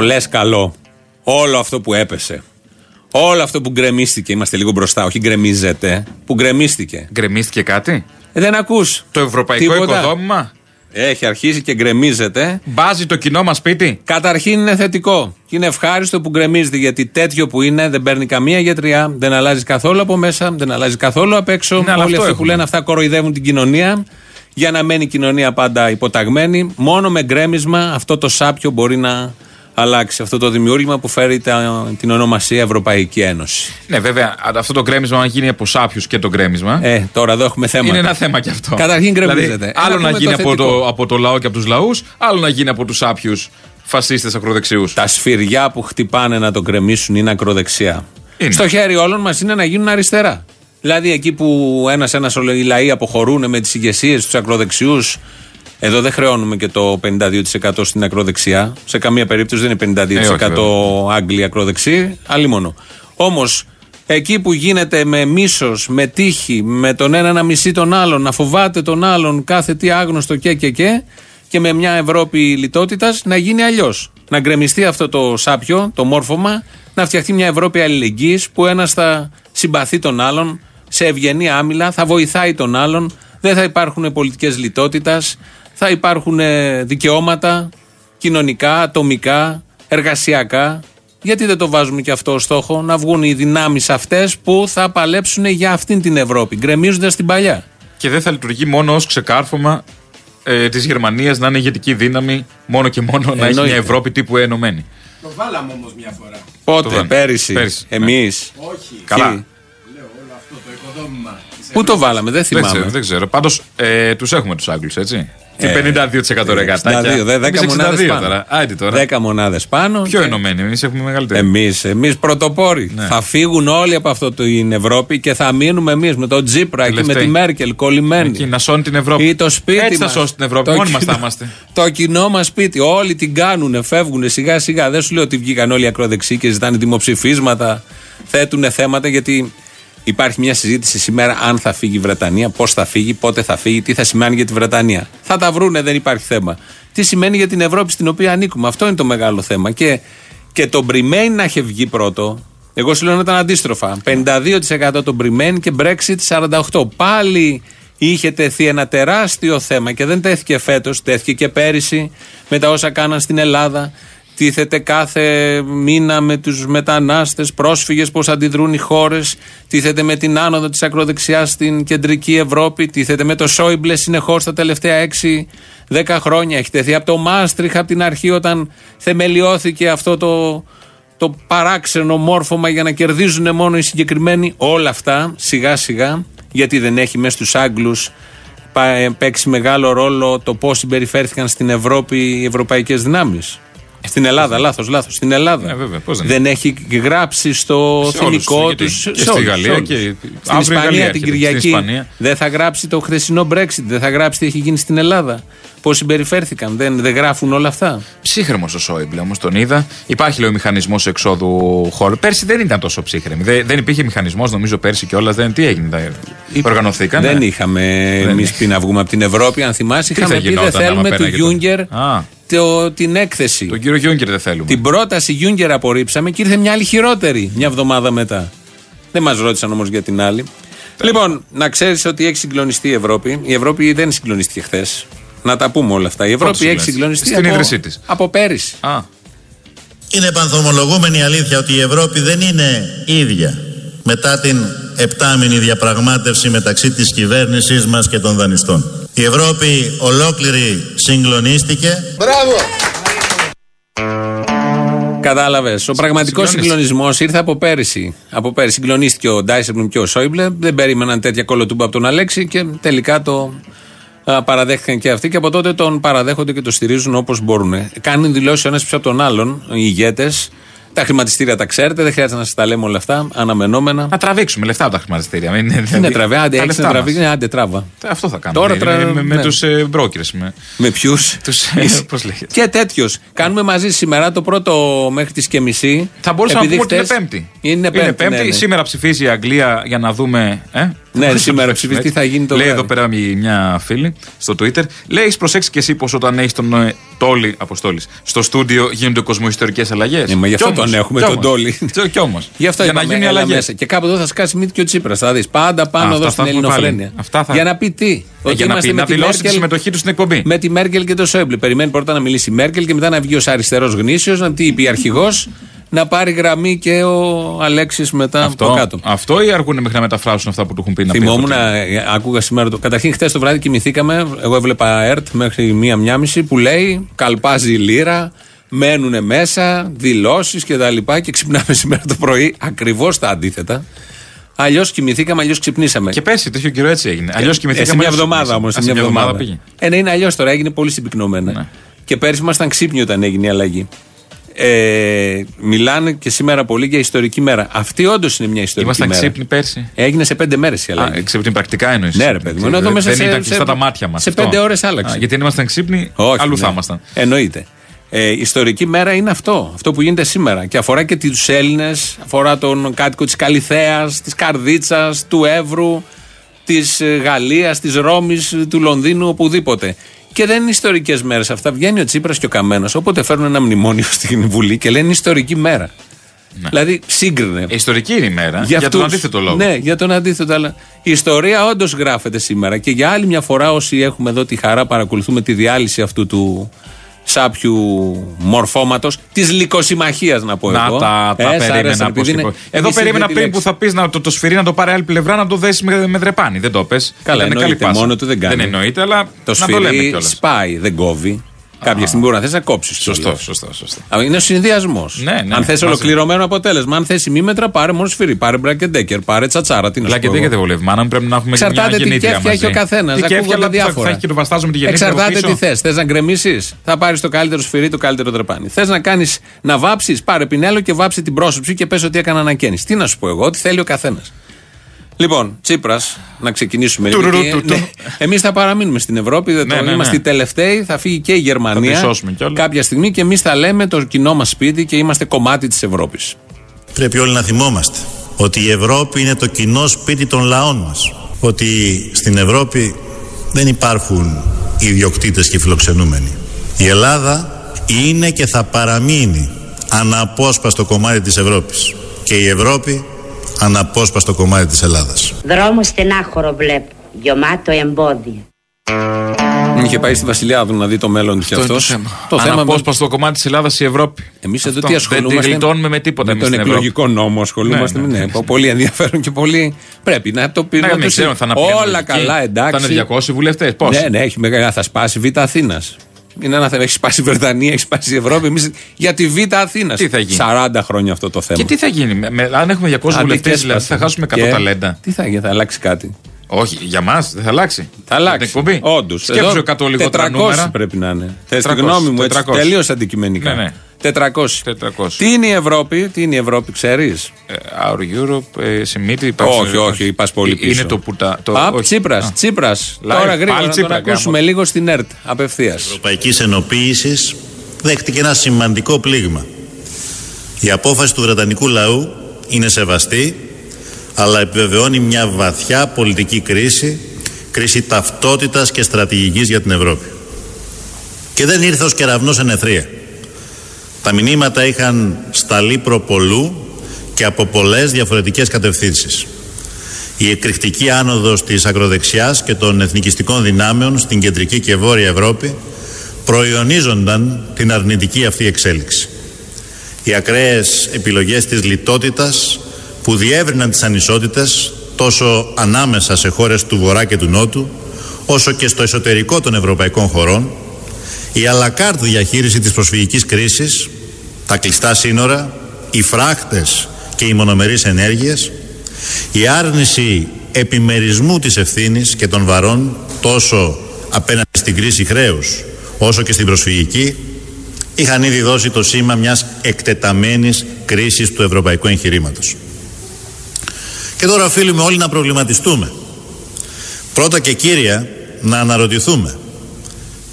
το λες καλό. Όλο αυτό που έπεσε. Όλο αυτό που γκρεμίστηκε. Είμαστε λίγο μπροστά, όχι γκρεμίζεται. Που γκρεμίστηκε. Γκρεμίστηκε κάτι; Ε, δεν ακούς. Το ευρωπαϊκό Τίποτα. οικοδόμημα; Έχει αρχίσει και γκρεμίζεται. Μπάζει το κοινό μας σπίτι; Καταρχήν είναι θετικό. Και είναι ευχάριστο που γκρεμίζεται γιατί τέτοιο που είναι δεν παίρνει καμία γιατριά, δεν αλλάζει καθόλου από μέσα, δεν αλλάζει καθόλου απ' έξω. Ναι, αλλά Όλοι αυτό αυτοί που έχουμε. λένε αυτά κοροϊδεύουν την κοινωνία για να μένει η κοινωνία πάντα υποταγμένη. Μόνο με γκρέμισμα αυτό το σάπιο μπορεί να αλλάξει. Αυτό το δημιούργημα που φέρει τα- την ονομασία Ευρωπαϊκή Ένωση. Ναι, βέβαια, αυτό το γκρέμισμα, αν γίνει από σάπιους και το γκρέμισμα. Ε, τώρα εδώ έχουμε θέμα. Είναι ένα θέμα κι αυτό. Καταρχήν γκρεμίζεται. Δηλαδή, Ε, άλλο να να πούμε γίνει το από, θετικό. το, από το λαό και από τους λαούς, άλλο να γίνει από τους άπιου φασίστες ακροδεξιούς. Τα σφυριά που χτυπάνε να το γκρεμίσουν είναι ακροδεξιά. Είναι. Στο χέρι όλων μας είναι να γίνουν αριστερά. Δηλαδή εκεί που ένα-ένα οι λαοί αποχωρούν με τις ηγεσίες τους ακροδεξιούς. Εδώ δεν χρεώνουμε και το 52% στην ακροδεξιά. Σε καμία περίπτωση δεν είναι 52% Ε, όχι, βέβαια. Άγγλοι ακροδεξιοί. Άλλη μόνο. Όμως εκεί που γίνεται με μίσος, με τύχη, με τον ένα να μισεί τον άλλον, να φοβάται τον άλλον, κάθε τι άγνωστο και και και, και με μια Ευρώπη λιτότητας να γίνει αλλιώς. Να γκρεμιστεί αυτό το σάπιο, το μόρφωμα, να φτιαχτεί μια Ευρώπη αλληλεγγύης που ένας θα συμπαθεί τον άλλον σε ευγενή άμυλα, θα βοηθάει τον άλλον, δεν θα υπάρχουν πολιτικές λιτότητας, θα υπάρχουν ε, δικαιώματα κοινωνικά, ατομικά, εργασιακά. Γιατί δεν το βάζουμε και αυτό ως στόχο, να βγουν οι δυνάμεις αυτές που θα παλέψουν για αυτήν την Ευρώπη, γκρεμίζοντας την παλιά. Και δεν θα λειτουργεί μόνο ως ξεκάρφωμα ε, της Γερμανίας να είναι ηγετική δύναμη, μόνο και μόνο να έχει Εννοείται. μια Ευρώπη τύπου Ε ενωμένη. Το βάλαμε όμως μια φορά. Πότε, Το βάλαμε. πέρυσι, Πέρυσι, ναι. εμείς. Όχι. Καλά. Λέω όλο αυτό το οικοδόμημα. της Πού το βάλαμε, δεν Δεν θυμάμαι. ξέρω, δεν ξέρω. Πάντως ε, τους έχουμε τους Άγγλους, έτσι. Τι Ε, 52% ρε γατάκια. 62, δε- δέκα Εμείς μονάδες 62 πάνω. τώρα. Άντε τώρα. 10 μονάδες πάνω. Πιο και- ενωμένοι, εμείς έχουμε μεγαλύτερη. Εμείς, εμείς πρωτοπόροι. Ναι. Θα φύγουν όλοι από αυτό την Ευρώπη και θα μείνουμε εμείς με τον Τζίπρα και με Τελευταίοι. τη Μέρκελ κολλημένοι. Εκεί, να σώνει την Ευρώπη. Ή το σπίτι Έτσι θα μας. σώσει την Ευρώπη. Το Μόνοι μας κοινό- θα είμαστε. Το κοινό μας σπίτι. Όλοι την κάνουν, φεύγουν σιγά σιγά. Δεν σου λέω ότι βγήκαν όλοι οι ακροδεξιοί και ζητάνε δημοψηφίσματα, θέτουν θέματα γιατί υπάρχει μια συζήτηση σήμερα αν θα φύγει η Βρετανία, πώς θα φύγει, πότε θα φύγει, τι θα σημαίνει για τη Βρετανία. Θα τα βρούνε, δεν υπάρχει θέμα. Τι σημαίνει για την Ευρώπη στην οποία ανήκουμε. Αυτό είναι το μεγάλο θέμα. Και, και το Bremain να είχε βγει πρώτο, εγώ σου λέω να ήταν αντίστροφα. 52% το Bremain και Brexit 48%. Πάλι είχε τεθεί ένα τεράστιο θέμα και δεν τέθηκε φέτος, τέθηκε και πέρυσι με τα όσα κάναν στην Ελλάδα. Τίθεται κάθε μήνα με τους μετανάστες, πρόσφυγες, πώς αντιδρούν οι χώρες. Τίθεται με την άνοδο της ακροδεξιάς στην κεντρική Ευρώπη. Τίθεται με το Σόιμπλε συνεχώς τα τελευταία 6-10 χρόνια. Έχει τεθεί από το Μάστριχ από την αρχή όταν θεμελιώθηκε αυτό το, το παράξενο μόρφωμα για να κερδίζουν μόνο οι συγκεκριμένοι. Όλα αυτά σιγά σιγά, γιατί δεν έχει μέσα στους Άγγλους παίξει μεγάλο ρόλο το πώς συμπεριφέρθηκαν στην Ευρώπη οι ευρωπαϊκές δυνάμεις. Στην Ελλάδα, λάθος, λάθος. Στην Ελλάδα. Ε, βέβαια, πώς δεν δεν έχει γράψει στο Σε όλους, θυμικό γιατί του. και στη Γαλλία και Στην αύριο η Ισπανία Γαλλία την έρχεται, Κυριακή. στην Ισπανία. Δεν θα γράψει το χθεσινό Brexit. Δεν θα γράψει τι έχει γίνει στην Ελλάδα. Πώς συμπεριφέρθηκαν. Δεν, δεν γράφουν όλα αυτά; Ψύχρεμος ο Σόιμπλε όμως τον είδα. Υπάρχει λέει ο μηχανισμός εξόδου χώρου. Πέρσι δεν ήταν τόσο ψύχρεμη. Δεν, δεν υπήρχε μηχανισμός νομίζω πέρσι κιόλας. Δεν, τι έγινε, δεν, οργανωθήκαν. Δεν είχαμε εμείς είχε. πει να βγούμε από την Ευρώπη. Αν θυμάσαι, Τι είχαμε θα πει δεν γινόταν άμα θέλουμε του πέραγε το- Γιούγκερ Α. το- την έκθεση. Τον κύριο Γιούγκερ δεν θέλουμε. Την πρόταση Γιούγκερ απορρίψαμε και ήρθε μια άλλη χειρότερη μια εβδομάδα μετά. Δεν μας ρώτησαν όμως για την άλλη. Λοιπόν, να ξέρεις ότι έχει συγκλονιστεί η Ευρώπη. Η Ευρώπη δεν συγκλονίστηκε χθες. Να τα πούμε όλα αυτά. Η Ευρώπη έχει συγκλονίστηκε. συγκλονιστεί Στην από, ίδρυσή της. από πέρυσι. Α, Είναι επανθομολογούμενη αλήθεια ότι η Ευρώπη δεν είναι ίδια μετά την επτάμινη διαπραγμάτευση μεταξύ της κυβέρνησής μας και των δανειστών. Η Ευρώπη ολόκληρη συγκλονίστηκε. Κατάλαβες. Ο πραγματικός συγκλονίστηκε. συγκλονισμός ήρθε από πέρυσι. Από πέρυσι συγκλονίστηκε ο Ντάισεμπλουμ και ο Σόιμπλε. Δεν περίμεναν τέτοια κολοτούμπα από τον Αλέξη και τελικά το α, παραδέχτηκαν και αυτοί. Και από τότε τον παραδέχονται και το στηρίζουν όπως μπορούν. Κάνουν δηλώσεις ο ένας πίσω από τον άλλον, οι ηγέτες. Τα χρηματιστήρια τα ξέρετε, δεν χρειάζεται να σας τα λέμε όλα αυτά. Αναμενόμενα. να τραβήξουμε λεφτά από τα χρηματιστήρια. Μην, Είναι δηλαδή, τραβέ, άντε, τα έχεις λεφτά να μας. τραβήξει, άντε τράβα. Αυτό θα κάνουμε. Τώρα με, τρα- με, με ναι. τους ε, brokers. Με, Με ποιους; τους, ε, πώς λέγεται. Και τέτοιος. Κάνουμε μαζί σήμερα το πρώτο μέχρι τις και μισή. Θα μπορούσαμε να Επειδή πούμε ότι είναι χτες- Πέμπτη. Είναι Πέμπτη. ναι, ναι. Σήμερα ψηφίζει η Αγγλία για να δούμε. Ε; Ναι, σήμερα ψηφίσει τι θα γίνει το Λέει βράδυ; εδώ πέρα μι- μια φίλη στο Twitter. Λέει, έχεις προσέξει και εσύ πως όταν έχεις τον ε, Τόλι Αποστόλης στο στούντιο γίνονται κοσμοϊστορικές αλλαγές; Ναι, μα γι' αυτό τον έχουμε, τον Τόλι. Κι όμως. Γι' αυτό Για να είπαμε, γίνουν οι έλα αλλαγές. μέσα. Και κάπου εδώ θα σκάσει μύτη και ο Τσίπρας. Θα δεις πάντα πάνω Α, εδώ αυτά στην θα έχουμε Ελληνοφρένεια. πάλι. Αυτά θα- Για να πει τι. Ότι για να είμαστε πει, με να τη δηλώσει τη Μέρκελ- συμμετοχή τους στην εκπομπή. Με τη Μέρκελ και το Σόιμπλε. Περιμένει πρώτα να μιλήσει η Μέρκελ και μετά να βγει ω αριστερό γνήσιος, να τι είπε η αρχηγός, να πάρει γραμμή και ο Αλέξης μετά από Αυτό, κάτω. αυτό ή αργούν μέχρι να μεταφράσουν αυτά που του έχουν πει να πει Θυμόμουν, από ε, άκουγα σήμερα. Το... Καταρχήν, χθες το βράδυ κοιμηθήκαμε. Εγώ έβλεπα ΕΡΤ μέχρι μία-μία μισή που λέει Καλπάζει η λίρα, μένουν μέσα, δηλώσεις κτλ. Και, τα λοιπά και ξυπνάμε σήμερα το πρωί ακριβώς τα αντίθετα. Αλλιώς κοιμηθήκαμε, αλλιώς ξυπνήσαμε. Και πέρσι τέτοιο καιρό έτσι έγινε. Αλλιώς Ε, κοιμηθήκαμε. σε μια αλλιώς εβδομάδα όμως. ξυπνήσαμε. Σε Α, μια εβδομάδα. πήγε. Ε, ναι, είναι αλλιώς τώρα, έγινε πολύ συμπυκνωμένα. Ναι. Και πέρσι ήμασταν ξύπνοι όταν έγινε η αλλαγή. Ε, μιλάνε και σήμερα πολύ για ιστορική μέρα. Αυτή όντως είναι μια ιστορική Ήμασταν μέρα. ξύπνοι πέρσι; Έγινε σε πέντε μέρες η Α, αλλαγή. ξύπνοι πρακτικά εννοείς. Ναι, ρε παιδί μου. Ενώ εδώ μέσα δεν σε- ήταν σε- κλειστά τα μάτια μας. σε πέντε ώρες άλλαξε. γιατί αν ήμασταν ξύπνοι, Όχι, αλλού ναι. θα ήμασταν. Εννοείται. Ε, ιστορική μέρα είναι αυτό. Αυτό που γίνεται σήμερα. Και αφορά και τους Έλληνες, αφορά τον κάτοικο της Καλιθέα, της Καρδίτσας, του Εύρου, της Γαλλίας, της Ρώμης, του Λονδίνου, οπουδήποτε. Και δεν είναι ιστορικές μέρες αυτά. Βγαίνει ο Τσίπρας και ο Καμένο, όποτε φέρνουν ένα μνημόνιο στην Βουλή και λένε ιστορική μέρα. Δηλαδή σύγκρινε. Ε, Ιστορική είναι η μέρα. Για, αυτούς. τον αντίθετο λόγο. Ναι, για τον αντίθετο. Αλλά η ιστορία όντως γράφεται σήμερα. Και για άλλη μια φορά, όσοι έχουμε εδώ τη χαρά, παρακολουθούμε τη διάλυση αυτού του σάπιου μορφώματος, της λικοσυμμαχία να πω Να εγώ. τα, τα Ε, σ' περίμενα άρεσε, πώς επειδή είναι- λοιπόν. Εδώ εμείς περίμενα είναι τη πριν λέξη. που θα πεις να το, το σφυρί να το πάρει άλλη πλευρά να το δέσει με, με δρεπάνι. Δεν το πες. Καλά, εννοείται, μόνο του δεν κάνει. Δεν εννοείται, αλλά Το να το λέμε σφυρί κιόλας. σπάει, δεν κόβει. Κάποια στιγμή μπορεί να θες να κόψεις. Σωστό, σωστό, σωστό. Είναι ο συνδυασμός. Ναι, ναι, αν θες μαζί. ολοκληρωμένο αποτέλεσμα, αν θες ημίμετρα, πάρε μόνο σφυρί, πάρε μπρακεντέκερ, πάρε τσατσάρα. Τι να σου πω Λάκη δεν εγώ. και δεν βολεύει. Μάνα μου πρέπει να έχουμε Εξαρτάται μια τι γεννήτρια κέφια έχει μαζί. ο καθένας. Τι κέφια, αλλά θα- Θα έχει και το βαστάζο με τη γεννήτρια. από Εξαρτάται τι πίσω. θες. Θες να γκρεμίσεις, θα πάρεις το καλύτερο σφυρί, το καλύτερο τρεπάνι. Θες να κάνεις να βάψεις, πάρε πινέλο και βάψει την πρόσωψη και πες ότι έκανα ανακαίνιση. Τι να σου πω εγώ, ό,τι θέλει ο καθένας. Λοιπόν, Τσίπρας, να ξεκινήσουμε. Τουρουρου, του, του. Εμείς θα παραμείνουμε στην Ευρώπη, δεν Ναι, το, ναι, ναι. είμαστε οι τελευταίοι, θα φύγει και η Γερμανία τη σώσουμε κιόλας. κάποια στιγμή και εμείς θα λέμε το κοινό μας σπίτι και είμαστε κομμάτι της Ευρώπης. Πρέπει όλοι να θυμόμαστε ότι η Ευρώπη είναι το κοινό σπίτι των λαών μας. Ότι στην Ευρώπη δεν υπάρχουν ιδιοκτήτες και φιλοξενούμενοι. Η Ελλάδα είναι και θα παραμείνει αναπόσπαστο κομμάτι της Ευρώπης. Και η Ευρώπη αναπόσπαστο κομμάτι της Ελλάδας. Δρόμο στενάχωρο βλέπω, γεμάτο εμπόδια. Είχε πάει στη Βασιλιάδου να δει το μέλλον του Αυτό είναι αυτός. το θέμα. Αναπόσπαστο κομμάτι της Ελλάδας η Ευρώπη. Εμείς εδώ Αυτό. τι ασχολούμαστε; Δεν τη γλιτώνουμε με τίποτα Με εμείς τον στην Ευρώπη. εκλογικό νόμο ασχολούμαστε. Ναι, ναι, Ναι, ναι. ναι, Πολύ ενδιαφέρον και πολύ. Πρέπει να το πει. Ναι, να δεν το ξέρω, συ- θα αναπηγαίνουν Όλα εκεί. καλά, εντάξει. Θα είναι 200 βουλευτές. Πώς; Ναι, ναι, έχει μεγάλα. Θα σπάσει Β' Αθήνας. Είναι ένα θέμα. Έχει σπάσει η Βρετανία, έχει σπάσει η Ευρώπη. Εμείς για τη Β' Αθήνας. Τι θα γίνει; 40 χρόνια αυτό το θέμα. Και τι θα γίνει, με- με- αν έχουμε 200 Αντί βουλευτές, και δηλαδή έσπασε. θα χάσουμε 100 Και ταλέντα. Τι θα γίνει, θα αλλάξει κάτι. Όχι, για μας δεν θα αλλάξει. Θα αλλάξει. Την εκπομπή. Όντως. Σκέψου 100 λιγότερα 400 νούμερα. πρέπει να είναι. Θες τη 400, γνώμη μου έτσι. 400. Τελείως αντικειμενικά. Ναι, ναι. 400. 400. Τι είναι η Ευρώπη, τι είναι η Ευρώπη, ξέρεις; Ε, Our Europe, ε, Σιμίτη, υπάρχει. Όχι, όχι, πας πολύ πίσω. Είναι το που τα. Το, Α, όχι. Τσίπρας, Α. Τσίπρας. Live, Τώρα γρήγορα πάλι να τον Τσίπρα, ακούσουμε γάμο. λίγο στην ΕΡΤ απευθείας. Ευρωπαϊκής Ενοποίησης δέχτηκε ένα σημαντικό πλήγμα. Η απόφαση του Βρετανικού λαού είναι σεβαστή, αλλά επιβεβαιώνει μια βαθιά πολιτική κρίση, κρίση ταυτότητας και στρατηγικής για την Ευρώπη. Και δεν ήρθε ως κεραυνός εν αιθρία. Τα μηνύματα είχαν σταλεί προπολού και από πολλές διαφορετικές κατευθύνσεις. Η εκρηκτική άνοδος της ακροδεξιάς και των εθνικιστικών δυνάμεων στην κεντρική και βόρεια Ευρώπη προϊονίζονταν την αρνητική αυτή εξέλιξη. Οι ακραίες επιλογές της λιτότητας που διεύρυναν τις ανισότητες τόσο ανάμεσα σε χώρες του Βορρά και του Νότου όσο και στο εσωτερικό των ευρωπαϊκών χωρών η αλακάρτ διαχείριση της προσφυγικής κρίσης τα κλειστά σύνορα, οι φράχτες και οι μονομερείς ενέργειες η άρνηση επιμερισμού της ευθύνης και των βαρών τόσο απέναντι στην κρίση χρέους όσο και στην προσφυγική είχαν ήδη δώσει το σήμα μιας εκτεταμένης κρίσης του ευρωπαϊκού εγχειρήματος. Και τώρα οφείλουμε όλοι να προβληματιστούμε. Πρώτα και κύρια να αναρωτηθούμε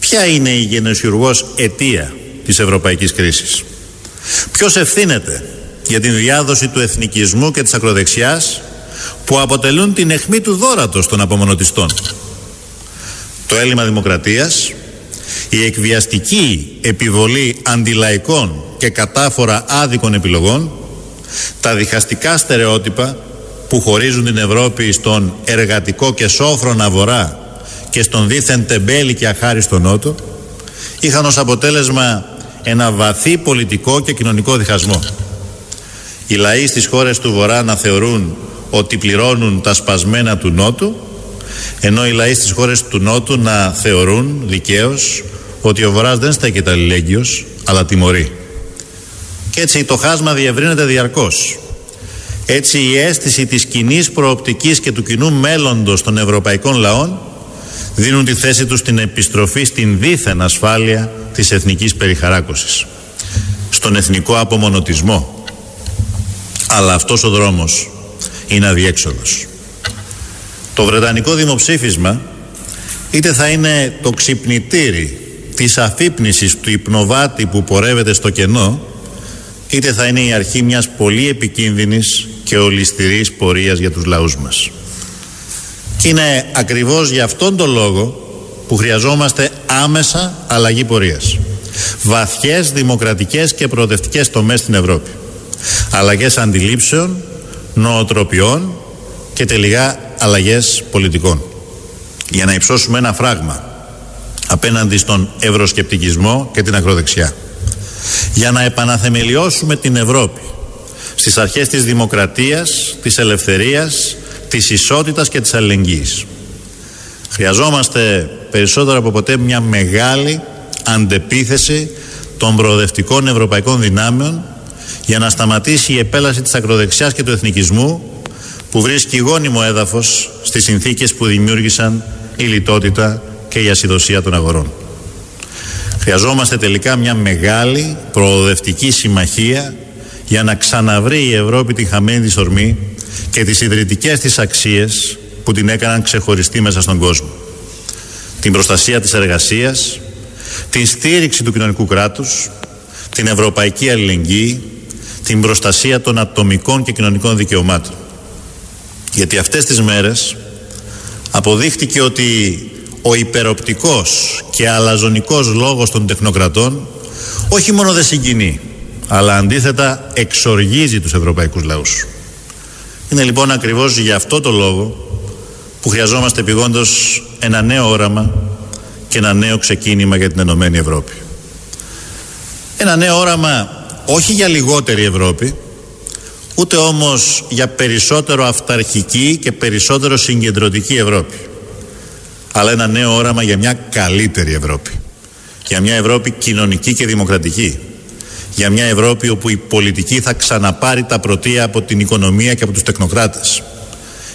ποια είναι η γενεσιουργός αιτία της ευρωπαϊκής κρίσης; Ποιος ευθύνεται για την διάδοση του εθνικισμού και της ακροδεξιάς που αποτελούν την αιχμή του δόρατος των απομονωτιστών; Το έλλειμμα δημοκρατίας, η εκβιαστική επιβολή αντιλαϊκών και κατάφορα άδικων επιλογών, τα διχαστικά στερεότυπα που χωρίζουν την Ευρώπη στον εργατικό και σόφρονα βορρά και στον δίθεν τεμπέλη και αχάριστο νότο, είχαν ως αποτέλεσμα ένα βαθύ πολιτικό και κοινωνικό διχασμό. Οι λαοί στις χώρες του Βορρά να θεωρούν ότι πληρώνουν τα σπασμένα του Νότου ενώ οι λαοί στις χώρες του Νότου να θεωρούν δικαίως ότι ο Βορράς δεν στέκεται αλληλέγγυος αλλά τιμωρεί. Και έτσι το χάσμα διευρύνεται διαρκώς. Έτσι η αίσθηση της κοινής προοπτικής και του κοινού μέλλοντος των ευρωπαϊκών λαών δίνουν τη θέση τους στην επιστροφή στην δίθεν ασφάλεια της εθνικής περιχαράκωσης. Στον εθνικό απομονωτισμό. Αλλά αυτός ο δρόμος είναι αδιέξοδος. Το Βρετανικό δημοψήφισμα είτε θα είναι το ξυπνητήρι της αφύπνισης του υπνοβάτη που πορεύεται στο κενό είτε θα είναι η αρχή μιας πολύ επικίνδυνης και ολιστηρής πορείας για τους λαούς μας. Και είναι ακριβώς για αυτόν τον λόγο που χρειαζόμαστε άμεσα αλλαγή πορείας. Βαθιές δημοκρατικές και προοδευτικές τομές στην Ευρώπη. Αλλαγές αντιλήψεων, νοοτροπιών και τελικά αλλαγές πολιτικών. Για να υψώσουμε ένα φράγμα απέναντι στον ευρωσκεπτικισμό και την ακροδεξιά. Για να επαναθεμελιώσουμε την Ευρώπη στις αρχές της δημοκρατίας, της ελευθερίας, της ισότητας και της αλληλεγγύης. Χρειαζόμαστε περισσότερο από ποτέ μια μεγάλη αντεπίθεση των προοδευτικών ευρωπαϊκών δυνάμεων για να σταματήσει η επέλαση της ακροδεξιάς και του εθνικισμού που βρίσκει γόνιμο έδαφος στις συνθήκες που δημιούργησαν η λιτότητα και η ασυδοσία των αγορών. Χρειαζόμαστε τελικά μια μεγάλη προοδευτική συμμαχία για να ξαναβρει η Ευρώπη την χαμένη της ορμή και τις ιδρυτικές της αξίες που την έκαναν ξεχωριστή μέσα στον κόσμο. Την προστασία της εργασίας, την στήριξη του κοινωνικού κράτους, την ευρωπαϊκή αλληλεγγύη, την προστασία των ατομικών και κοινωνικών δικαιωμάτων. Γιατί αυτές τις μέρες αποδείχτηκε ότι ο υπεροπτικός και αλαζονικός λόγος των τεχνοκρατών όχι μόνο δεν συγκινεί, αλλά αντίθετα εξοργίζει τους ευρωπαϊκούς λαούς. Είναι λοιπόν ακριβώς για αυτό το λόγο που χρειαζόμαστε επιγόντως ένα νέο όραμα και ένα νέο ξεκίνημα για την Ενωμένη Ευρώπη. Ένα νέο όραμα όχι για λιγότερη Ευρώπη, ούτε όμως για περισσότερο αυταρχική και περισσότερο συγκεντρωτική Ευρώπη. Αλλά ένα νέο όραμα για μια καλύτερη Ευρώπη. Για μια Ευρώπη κοινωνική και δημοκρατική. Για μια Ευρώπη όπου η πολιτική θα ξαναπάρει τα πρωτεία από την οικονομία και από τους τεχνοκράτες.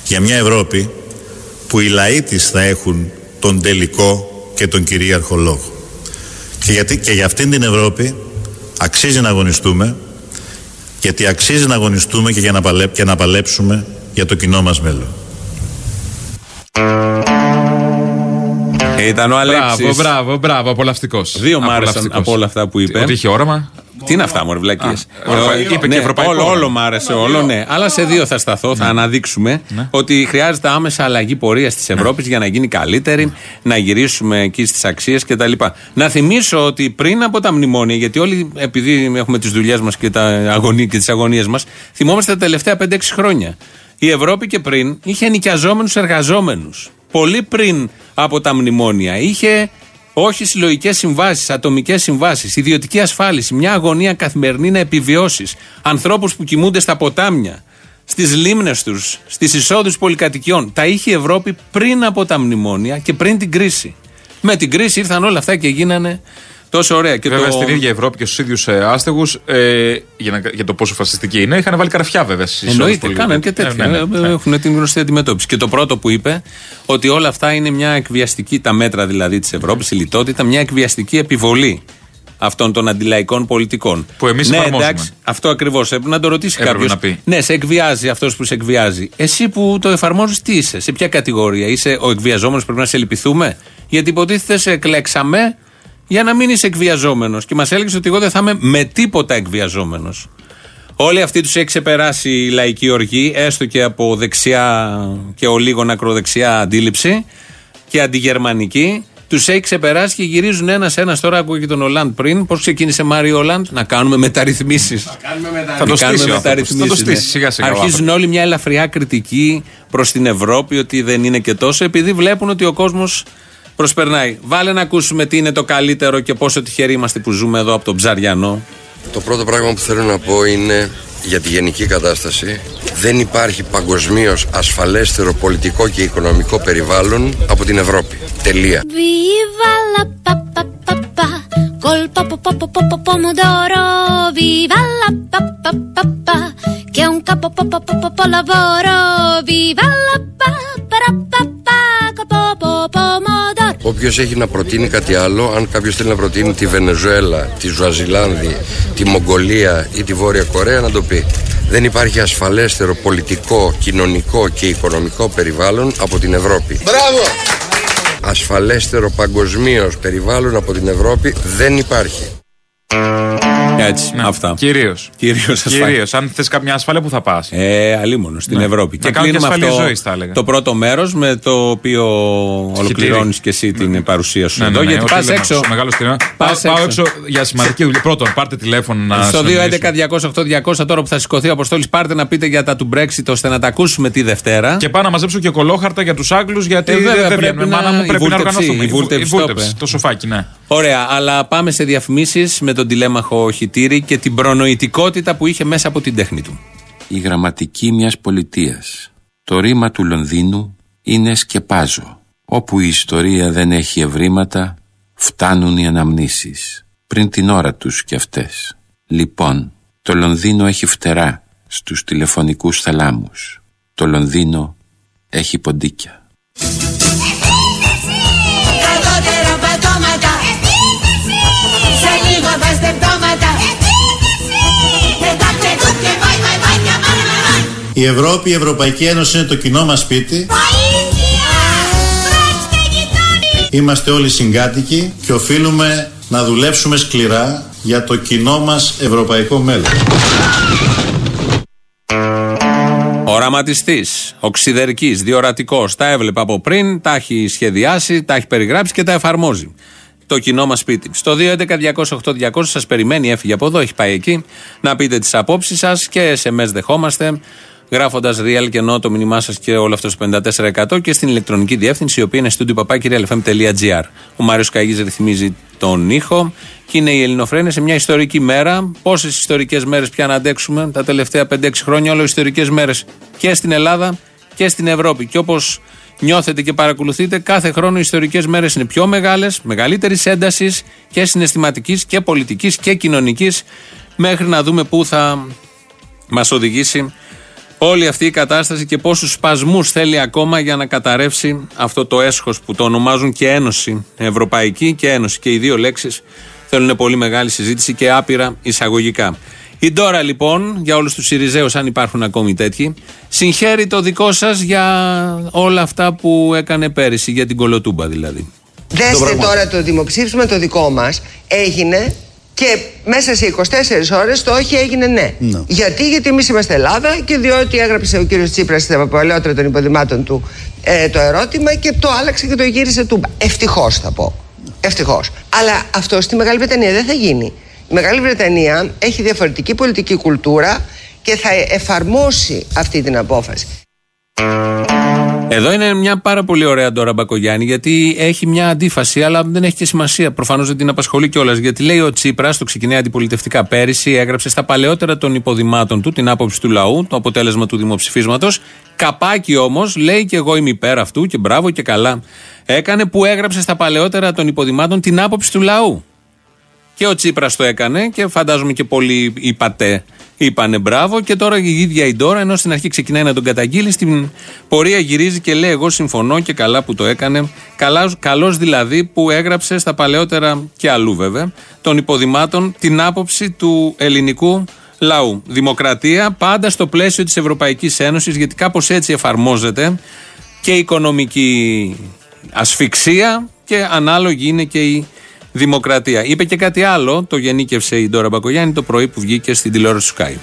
Για μια Ευρώπη που οι λαοί της θα έχουν τον τελικό και τον κυρίαρχο λόγο. Και, γιατί, και για αυτήν την Ευρώπη αξίζει να αγωνιστούμε γιατί αξίζει να αγωνιστούμε και, για να, παλέπ, και να παλέψουμε για το κοινό μας μέλλον. Ήταν ο Αλέξης. Μπράβο, μπράβο, μπράβο, απολαυστικός. Δύο μ' άρεσαν από όλα αυτά που είπε. Ότι είχε όραμα. Τι είναι αυτά, Μωρέ, βλακίες; είπε και ευρωπαϊκό Όλο, όραμα. όλο μ' άρεσε, όλο, ναι. Αλλά σε δύο θα σταθώ, θα αναδείξουμε ότι χρειάζεται άμεσα αλλαγή πορείας της Ευρώπης για να γίνει καλύτερη, να γυρίσουμε εκεί στις αξίες κτλ. Να θυμίσω ότι πριν από τα μνημόνια, γιατί όλοι επειδή έχουμε τις δουλειές μας και, τα αγωνία, και τις αγωνίες μας, θυμόμαστε τα τελευταία 5-6 χρόνια. Η Ευρώπη και πριν είχε νοικιαζόμενους εργαζόμενους. Πολύ πριν από τα μνημόνια. Είχε όχι συλλογικές συμβάσεις, ατομικές συμβάσεις, ιδιωτική ασφάλιση, μια αγωνία καθημερινή να επιβιώσεις. Ανθρώπους που κοιμούνται στα ποτάμια, στις λίμνες τους, στις εισόδους πολυκατοικιών. Τα είχε η Ευρώπη πριν από τα μνημόνια και πριν την κρίση. Με την κρίση ήρθαν όλα αυτά και γίνανε τόσο ωραία. Και Βέβαια το... στην ίδια Ευρώπη και στους ίδιους ε, άστεγους, ε, για, να- για το πόσο φασιστική είναι, είχαν βάλει καρφιά βέβαια στις Εννοείται, εισόδους κάνανε και πολιτικών. τέτοια. Ναι, ναι, ναι. Έχουν την γνωστή αντιμετώπιση. Και το πρώτο που είπε, ότι όλα αυτά είναι μια εκβιαστική, τα μέτρα δηλαδή της Ευρώπης, η λιτότητα, μια εκβιαστική επιβολή αυτών των αντιλαϊκών πολιτικών. Που εμείς ναι, εφαρμόζουμε. εντάξει, αυτό ακριβώς. Έπρεπε να το ρωτήσει Έπρεπε κάποιος. να πει. Ναι, σε εκβιάζει αυτός που σε εκβιάζει. Εσύ που το εφαρμόζεις, τι είσαι, σε ποια κατηγορία. Είσαι ο εκβιαζόμενος, πρέπει να σε λυπηθούμε; Γιατί υποτίθεται σε εκλέξαμε για να μην είσαι εκβιαζόμενος. Και μας έλεγες ότι εγώ δεν θα είμαι με τίποτα εκβιαζόμενος. Όλη αυτή τους έχει ξεπεράσει η λαϊκή οργή, έστω και από δεξιά και ο λίγο ακροδεξιά αντίληψη και αντιγερμανική. Τους έχει ξεπεράσει και γυρίζουν ένα-ένα. Τώρα άκουγα και τον Ολάντ πριν. Πώς ξεκίνησε Μάριο Ολάντ; Να κάνουμε μεταρρυθμίσεις. Κάνουμε μετά. Θα το κάνουμε στήσει ο άνθρωπος. Θα το μεταρρυθμίσεις, στήσει ναι. σιγά σιγά. ο Αρχίζουν όλοι μια ελαφριά κριτική προς την Ευρώπη ότι δεν είναι και τόσο, επειδή βλέπουν ότι ο κόσμος προσπερνάει. Βάλε να ακούσουμε τι είναι το καλύτερο και πόσο τυχεροί είμαστε που ζούμε εδώ από τον Ψαριανό. Το πρώτο πράγμα που θέλω να πω είναι για τη γενική κατάσταση. Δεν υπάρχει παγκοσμίως ασφαλέστερο πολιτικό και οικονομικό περιβάλλον από την Ευρώπη. Τελεία. Viva la Όποιος έχει να προτείνει κάτι άλλο, αν κάποιος θέλει να προτείνει τη Βενεζουέλα, τη Ζουαζιλάνδη, τη Μογγολία ή τη Βόρεια Κορέα, να το πει. Δεν υπάρχει ασφαλέστερο πολιτικό, κοινωνικό και οικονομικό περιβάλλον από την Ευρώπη. Μπράβο! Ασφαλέστερο παγκοσμίως περιβάλλον από την Ευρώπη δεν υπάρχει. Έτσι, Ναι. αυτά. Κυρίως. Κυρίως ασφάλεια. Κυρίως. Αν θες καμιά ασφάλεια, που θα πας; Ε, αλίμονο στην Ναι. Ευρώπη. Να κάνουν και ασφαλή ζωής, θα έλεγα. το πρώτο μέρος με το οποίο ολοκληρώνεις και εσύ την παρουσία σου εδώ. γιατί πας έξω. Μεγάλο σκηνό. Πας Πάω, πάω έξω. έξω για σημαντική δουλειά. Πρώτον, πάρτε τηλέφωνο να. Στο συνομιλήσουμε. 2.11.208.200 τώρα που θα σηκωθεί ο Αποστόλης, πάρτε να πείτε για τα του Brexit ώστε να τα ακούσουμε τη Δευτέρα. Και πάω να μαζέψω και κολόχαρτα για τους Άγγλους γιατί Ε, βέβαια, δεν, δεν πρέπει βγαίνουμε. να- Μάνα μου η πρέπει να βούλτεψη, οργανωθούμε. η βούλτεψη το είπε. Το σοφάκι, ναι. Ωραία, αλλά πάμε σε διαφημίσεις με τον τηλέμαχο Χιτήρη και την προνοητικότητα που είχε μέσα από την τέχνη του. η γραμματική μιας πολιτείας. Το ρήμα του Λονδίνου είναι σκεπάζω. Όπου η ιστορία δεν έχει ευρήματα, φτάνουν οι αναμνήσεις. Πριν την ώρα τους κι αυτές. Λοιπόν, το Λονδίνο έχει φτερά στους τηλεφωνικούς θαλάμους. Το Λονδίνο έχει ποντίκια. Η Ευρώπη, η Ευρωπαϊκή Ένωση είναι το κοινό μας σπίτι. Είμαστε όλοι συγκάτοικοι και οφείλουμε να δουλέψουμε σκληρά για το κοινό μας ευρωπαϊκό μέλλον. Οραματιστής, οξυδερκής, διορατικός. Τα έβλεπε από πριν, τα έχει σχεδιάσει, τα έχει περιγράψει και τα εφαρμόζει. Το κοινό μας σπίτι. Στο 2.11.208.200 σας περιμένει, έφυγε από εδώ, έχει πάει εκεί. Να πείτε τις απόψεις σας και SMS δεχόμαστε. Γράφοντας real και ενώ το μήνυμά σας και όλο αυτό στο 54% και στην ηλεκτρονική διεύθυνση, η οποία είναι studio papakirialfm.gr. Ο Μάριος Καγή ρυθμίζει τον ήχο και είναι η Ελληνοφρένεια σε μια ιστορική μέρα. Πόσες ιστορικές μέρες πια να αντέξουμε τα τελευταία 5-6 χρόνια, όλο ιστορικές μέρες και στην Ελλάδα και στην Ευρώπη. Και όπως νιώθετε και παρακολουθείτε, κάθε χρόνο οι ιστορικές μέρες είναι πιο μεγάλες, μεγαλύτερης έντασης και συναισθηματικής και πολιτικής και κοινωνικής, μέχρι να δούμε πού θα μας οδηγήσει όλη αυτή η κατάσταση και πόσους σπασμούς θέλει ακόμα για να καταρρεύσει αυτό το έσχος που το ονομάζουν και Ένωση Ευρωπαϊκή και Ένωση. Και οι δύο λέξεις θέλουν πολύ μεγάλη συζήτηση και άπειρα εισαγωγικά. Η Ντόρα λοιπόν, για όλους τους Σιριζέους, αν υπάρχουν ακόμη τέτοιοι, συγχαίρει το δικό σας για όλα αυτά που έκανε πέρυσι, για την κολοτούμπα δηλαδή. Δέστε τώρα το δημοψήφισμα το δικό μας έγινε και μέσα σε 24 ώρες το όχι έγινε ναι. Γιατί, γιατί εμείς είμαστε Ελλάδα και διότι έγραψε ο κύριος Τσίπρας στα παλαιότερα των υποδημάτων του ε, το ερώτημα και το άλλαξε και το γύρισε τούμπα. Ευτυχώς θα πω. Ευτυχώς. Αλλά αυτό στη Μεγάλη Βρετανία δεν θα γίνει. Η Μεγάλη Βρετανία έχει διαφορετική πολιτική κουλτούρα και θα εφαρμόσει αυτή την απόφαση. Εδώ είναι μια πάρα πολύ ωραία τώρα Μπακογιάννη, γιατί έχει μια αντίφαση, αλλά δεν έχει και σημασία. Προφανώς δεν την απασχολεί κιόλας. Γιατί λέει ο Τσίπρας, το ξεκινάει αντιπολιτευτικά πέρυσι, έγραψε στα παλαιότερα των υποδημάτων του την άποψη του λαού, το αποτέλεσμα του δημοψηφίσματος. Καπάκι όμως, λέει και εγώ είμαι υπέρ αυτού και μπράβο και καλά. Έκανε που έγραψε στα παλαιότερα των υποδημάτων την άποψη του λαού. Και ο Τσίπρας το έκανε και φαντάζομαι και πολλοί είπατε, είπανε μπράβο. Και τώρα η ίδια η Ντόρα, ενώ στην αρχή ξεκινάει να τον καταγγείλει, στην πορεία γυρίζει και λέει: Εγώ συμφωνώ και καλά που το έκανε. Καλώ δηλαδή που έγραψε στα παλαιότερα και αλλού βέβαια των υποδημάτων την άποψη του ελληνικού λαού. Δημοκρατία πάντα στο πλαίσιο της Ευρωπαϊκής Ένωσης, γιατί κάπως έτσι εφαρμόζεται και η οικονομική ασφυξία και ανάλογη είναι και η δημοκρατία. Είπε και κάτι άλλο, το γενίκευσε η Ντόρα Μπακογιάννη το πρωί που βγήκε στην τηλεόραση του Sky.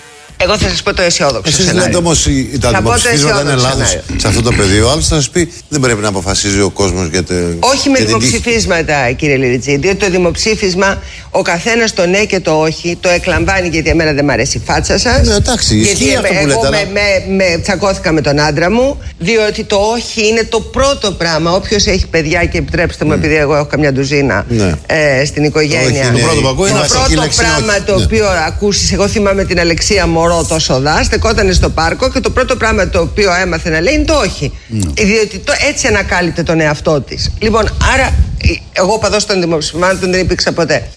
Εγώ θα σας πω το αισιόδοξο Εσείς σενάριο. λέτε όμως τα Θα πω το δημοψηφίσματα είναι αισιόδοξο λάθος σενάριο. σε αυτό το πεδίο. Ο άλλο θα σας πει δεν πρέπει να αποφασίζει ο κόσμος για, το, Όχι με για την τύχη. δημοψηφίσματα, κύριε Λιριτσί. Διότι το δημοψήφισμα, ο καθένας το ναι και το όχι το εκλαμβάνει γιατί εμένα δεν μ' αρέσει η φάτσα σας. Ναι, εντάξει, γιατί ισχύει αυτό που εγώ λέτε, με, αλλά- με, με τσακώθηκα με τον άντρα μου. Διότι το όχι είναι το πρώτο πράγμα. Όποιος έχει παιδιά και επιτρέψτε μου, επειδή εγώ έχω καμιά ντουζίνα Ναι. ε, στην οικογένεια. Όχι, είναι- Το πρώτο που ακούω είναι το βασική πρώτο λέξη είναι πράγμα όχι. το Ναι. οποίο ακούσεις, εγώ θυμάμαι την Αλεξία Μωρό τόσο δάς, στεκόταν στο πάρκο και το πρώτο πράγμα το οποίο έμαθε να λέει είναι το όχι. Ναι. Διότι το, έτσι ανακάλυπτε τον εαυτό της. Λοιπόν, άρα ε, εγώ παδός των δημοψηφισμάτων δεν υπήρξα ποτέ.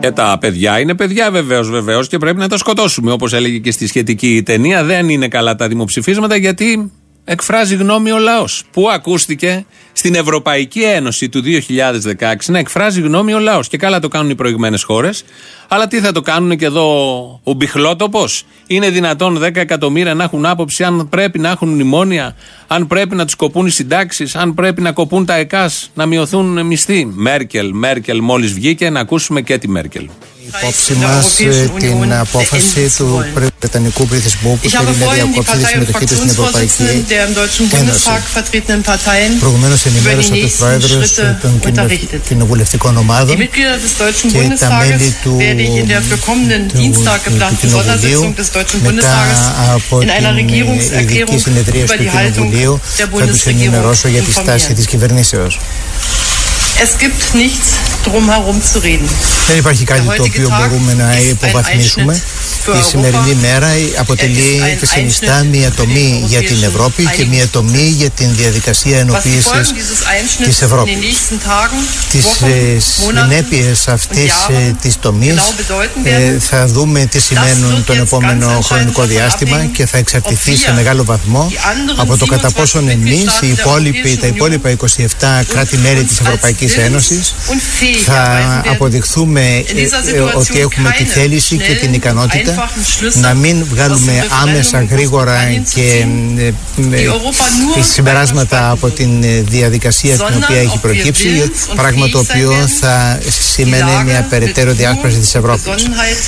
Και τα παιδιά είναι παιδιά βεβαίως, βεβαίως και πρέπει να τα σκοτώσουμε. Όπως έλεγε και στη σχετική ταινία, δεν είναι καλά τα δημοψηφίσματα γιατί εκφράζει γνώμη ο λαός. Πού ακούστηκε στην Ευρωπαϊκή Ένωση του 2016 να εκφράζει γνώμη ο λαός. Και καλά το κάνουν οι προηγμένες χώρες. Αλλά τι θα το κάνουν και εδώ ο μπιχλότοπος; Είναι δυνατόν 10 εκατομμύρια να έχουν άποψη αν πρέπει να έχουν μνημόνια, αν πρέπει να τους κοπούν οι συντάξεις, αν πρέπει να κοπούν τα ΕΚΑΣ, να μειωθούν μισθοί; Μέρκελ, Μέρκελ μόλις βγήκε, να ακούσουμε και τη Μέρκελ υπόψη μας ε, την απόφαση του Βρετανικού Πληθυσμού που θέλει να διακόψει τη συμμετοχή στην Ευρωπαϊκή Ένωση. Προηγουμένως ενημέρωσα τους Πρόεδρους των κοινοβουλευτικών ομάδων Είναι τα μέλη του Κοινοβουλίου μετά από την ειδική συνεδρία του Κοινοβουλίου θα τους ενημερώσω για τη στάση της κυβερνήσεως κυβερνήσεως. Es gibt nichts drum herum zu reden. Δεν υπάρχει κάτι το οποίο μπορούμε να υποβαθμίσουμε. Η σημερινή μέρα αποτελεί και συνιστά μια τομή για την Ευρώπη και μια τομή για την διαδικασία Was die Folgen ενοποίησης dieses της Einschnitts in Ευρώπης. den nächsten Tagen, Τις Wochen, ε, Monaten συνέπειες αυτής ε, της τομής genau bedeuten ε, werden, θα δούμε τι σημαίνουν τον επόμενο χρονικό διάστημα και θα εξαρτηθεί σε μεγάλο βαθμό από το κατά πόσον εμείς οι υπόλοιποι, τα υπόλοιπα 27 κράτη-μέλη της Ευρωπαϊκής Ένωσης θα αποδειχθούμε ε, ε, ότι έχουμε τη θέληση και την ικανότητα να μην βγάλουμε άμεσα γρήγορα και ε, ε, συμπεράσματα από την ε, διαδικασία την οποία έχει προκύψει πράγμα το οποίο θα σημαίνει μια περαιτέρω διάσπαση της Ευρώπης.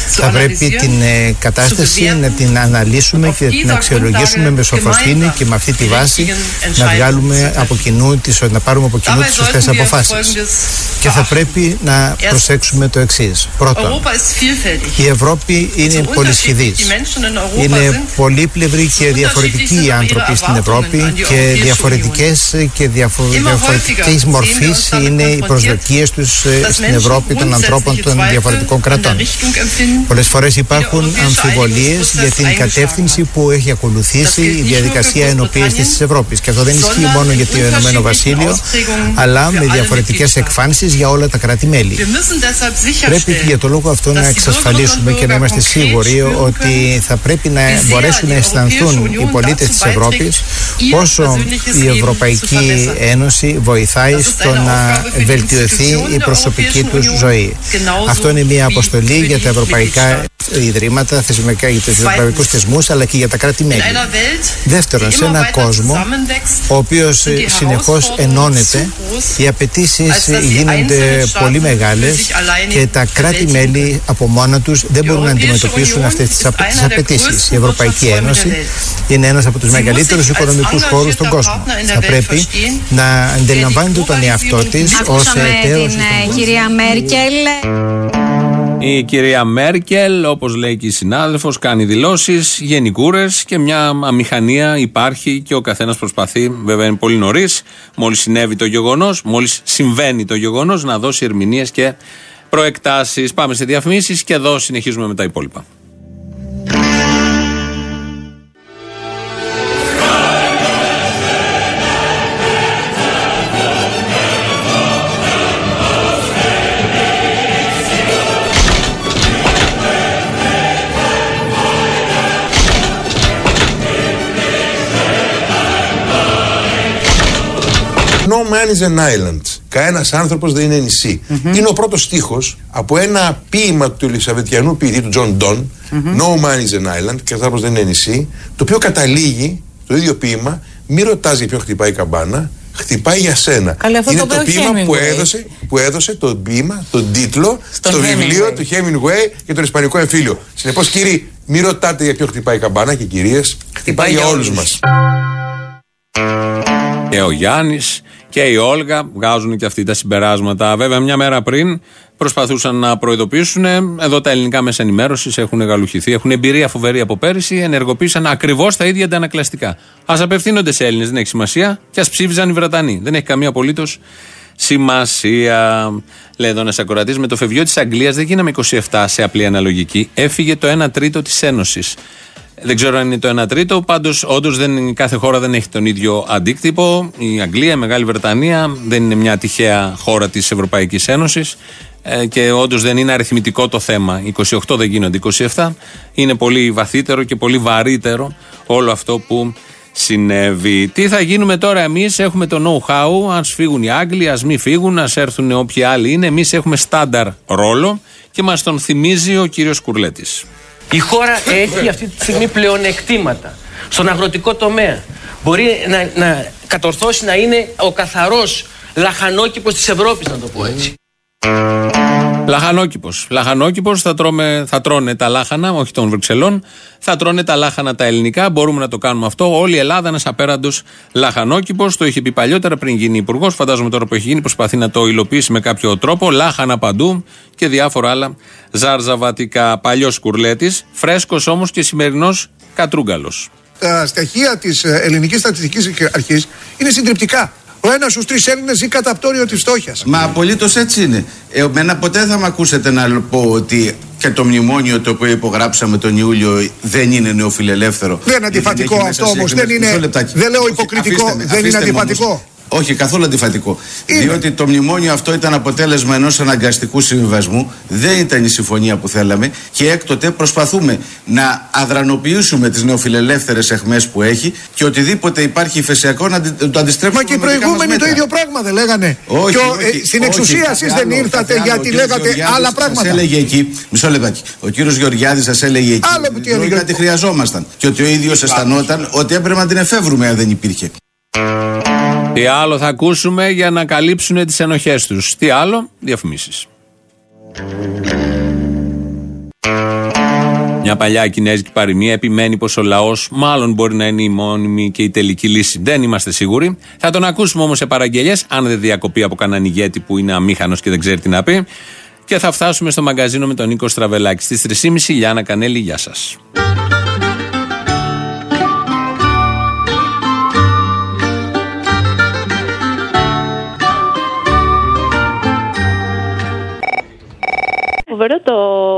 Θα πρέπει την ε, κατάσταση να την αναλύσουμε και να την αξιολογήσουμε με σοφροσύνη και με αυτή τη βάση να βγάλουμε από κοινού, τις, να πάρουμε από κοινού τις σωστές αποφάσεις. Και θα πρέπει να προσέξουμε το εξής. Πρώτον, Europa ist vielfältig. η Ευρώπη είναι So πολυσχηδής. unterschiedlich die Menschen in Europa Είναι sind, πολύπλευροι και διαφορετικοί οι άνθρωποι στην Ευρώπη και διαφορετικές και διαφο- διαφορετικής μορφής είναι οι προσδοκίες τους ε, στην Ευρώπη των ανθρώπων των διαφορετικών κρατών. Πολλές φορές υπάρχουν αμφιβολίες για την κατεύθυνση που έχει ακολουθήσει η διαδικασία ενοποίησης της Ευρώπης. Και αυτό δεν ισχύει μόνο για το Ηνωμένο Βασίλειο, αλλά με διαφορετικές εκφάνσεις για όλα τα κράτη-μέλη. wir müssen deshalb Πρέπει και για το λόγο αυτό να εξασφαλίσουμε και να είμαστε σίγουροι ότι θα πρέπει να μπορέσουν να αισθανθούν οι πολίτες της Ευρώπης πόσο η Ευρωπαϊκή Ένωση βοηθάει στο να βελτιωθεί η προσωπική τους ζωή. Αυτό είναι μια αποστολή για τα ευρωπαϊκά ιδρύματα, θεσμικά για τους ευρωπαϊκούς θεσμούς αλλά και για τα κράτη-μέλη. Δεύτερον, σε ένα κόσμο ο οποίος ε, συνεχώς ενώνεται, οι απαιτήσεις γίνονται πολύ μεγάλες και τα κράτη-μέλη από μόνα τους δεν μπορούν να αντιμετωπίσουν αυτές τις απαι- τις απαιτήσεις. Η Ευρωπαϊκή Ένωση είναι ένας από τους μεγαλύτερους οικονομικούς χώρους στον κόσμο. Θα πρέπει να αντιλαμβάνεται τον εαυτό της ως Ακούσαμε εταίρος την ε, κυρία Μέρκελ. Η κυρία Μέρκελ, όπως λέει και η συνάδελφος, κάνει δηλώσεις γενικούρες και μια αμηχανία υπάρχει και ο καθένας προσπαθεί, βέβαια είναι πολύ νωρίς, μόλις συνέβη το γεγονός, μόλις συμβαίνει το γεγονός, να δώσει ερμηνείες και προεκτάσεις. Πάμε σε διαφημίσεις και εδώ συνεχίζουμε με τα υπόλοιπα. Is an island. Κανένας άνθρωπος δεν είναι νησί. Είναι ο πρώτος στίχος από ένα ποίημα του Ελισαβετιανού ποιητή του Τζον Νταν. No man is an island. Και άνθρωπος δεν είναι νησί. Το οποίο καταλήγει το ίδιο ποίημα. Μη ρωτάς για ποιον χτυπάει η καμπάνα. χτυπάει για σένα. Καλέ, αυτό είναι το το, είπε ο ποίημα που Hemingway. έδωσε, που έδωσε το ποίημα, τον τίτλο Στον στο βιβλίο Hemingway. του Hemingway και τον Ισπανικό εμφύλιο. Συνεπώς, κύριοι, μην ρωτάτε για ποιο χτυπάει η καμπάνα και κυρίες, χτυπάει για όλους μας. Και ο Γιάννης και η Όλγα βγάζουν και αυτοί τα συμπεράσματα. Βέβαια, μια μέρα πριν προσπαθούσαν να προειδοποιήσουν. Εδώ τα ελληνικά μέσα ενημέρωσης έχουν γαλουχηθεί, έχουν εμπειρία φοβερή από πέρυσι, ενεργοποίησαν ακριβώς τα ίδια αντανακλαστικά. Α απευθύνονται σε Έλληνες, δεν έχει σημασία, και ας ψήφιζαν οι Βρετανοί. Δεν έχει καμία απολύτως σημασία. Λέει εδώ ένας ακροατής, με το φευγείο της Αγγλίας δεν γίναμε 27 σε απλή αναλογική. Έφυγε το 1 τρίτο της Ένωσης. Δεν ξέρω αν είναι το 1 τρίτο. Πάντως, όντως κάθε χώρα δεν έχει τον ίδιο αντίκτυπο. Η Αγγλία, η Μεγάλη Βρετανία δεν είναι μια τυχαία χώρα της Ευρωπαϊκής Ένωσης. Ε, και όντως δεν είναι αριθμητικό το θέμα. 28 δεν γίνονται 27. Είναι πολύ βαθύτερο και πολύ βαρύτερο όλο αυτό που συνέβη. Τι θα γίνουμε τώρα εμείς, έχουμε το know-how. Α φύγουν οι Άγγλοι, ας μην φύγουν, ας έρθουν όποιοι άλλοι είναι. Εμείς έχουμε στάνταρ ρόλο και μας τον θυμίζει ο κύριος Κουρλέτης. Η χώρα έχει αυτή τη στιγμή πλεονεκτήματα στον αγροτικό τομέα. Μπορεί να, να κατορθώσει να είναι ο καθαρός λαχανόκηπος της Ευρώπης, να το πω έτσι. Λαχανόκηπος. Λαχανόκηπος θα, τρώμε- θα τρώνε τα λάχανα, όχι των Βρυξελών. Θα τρώνε τα λάχανα τα ελληνικά. Μπορούμε να το κάνουμε αυτό. Όλη η Ελλάδα ένας απέραντος λαχανόκηπος. Το είχε πει παλιότερα πριν γίνει υπουργός. Φαντάζομαι τώρα που έχει γίνει προσπαθεί να το υλοποιήσει με κάποιο τρόπο. Λάχανα παντού και διάφορα άλλα ζάρζαβατικά. Παλιός κουρλέτης. Φρέσκος όμως και σημερινός κατρούγκαλος. Τα στοιχεία της ελληνικής στατιστικής αρχής είναι συντριπτικά. Ο ένας στους τρεις Έλληνες ζει κατά πτώριο της φτώχειας. Μα απολύτως έτσι είναι. Ε, εμένα ποτέ θα με ακούσετε να πω ότι και το μνημόνιο το οποίο υπογράψαμε τον Ιούλιο δεν είναι νεοφιλελεύθερο. Δεν είναι αντιφατικό έχει μέσα αυτό όμως. συγκεκριμένες- Δεν είναι. Μισό λεπτάκι. Δεν λέω Όχι, υποκριτικό. αφήστε με, δεν είναι αφήστε με όμως. Αντιφατικό. Όχι, καθόλου αντιφατικό. Διότι το μνημόνιο αυτό ήταν αποτέλεσμα ενός αναγκαστικού συμβιβασμού. Δεν ήταν η συμφωνία που θέλαμε. Και έκτοτε προσπαθούμε να αδρανοποιήσουμε τις νεοφιλελεύθερες εχμέ που έχει και οτιδήποτε υπάρχει υφεσιακό να αντι- το αντιστρέψουμε. Μα και οι με δικά μας προηγούμενοι το μέτρα. ίδιο πράγμα δεν λέγανε. Όχι, και ο- όχι, ε, στην όχι, εξουσία κάτι εσεί δεν άλλο, ήρθατε κάτι άλλο. Ο γιατί κύριος λέγατε Γεωργιάδης άλλα σας πράγματα. έλεγε εκεί, μισό λεπτάκι. Ο κύριος Γεωργιάδης σας έλεγε εκεί. Άλλο που τι ότι έλεγε. κάτι χρειαζόμασταν. Και ότι ο ίδιος αισθανόταν ότι έπρεπε να την εφεύρουμε αν δεν υπήρχε. Τι άλλο θα ακούσουμε για να καλύψουν τις ενοχές τους. Τι άλλο, διαφημίσεις. Μια παλιά κινέζικη παροιμία επιμένει πως ο λαός μάλλον μπορεί να είναι η μόνιμη και η τελική λύση. Δεν είμαστε σίγουροι. Θα τον ακούσουμε όμως σε παραγγελίε, αν δεν διακοπεί από κανέναν ηγέτη που είναι αμήχανος και δεν ξέρει τι να πει. Και θα φτάσουμε στο μαγκαζίνο με τον Νίκο Στραβελάκη. Στις 3.30 Λιάνα Κανέλη, γεια σας. Φοβερό το